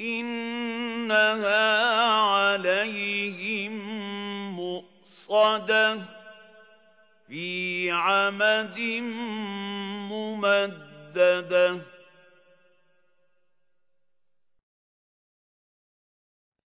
إِنَّهَا عَلَيْهِم مُّؤْصَدَةٌ فِي عَمَدٍ مُّمَدَّدَةٍ.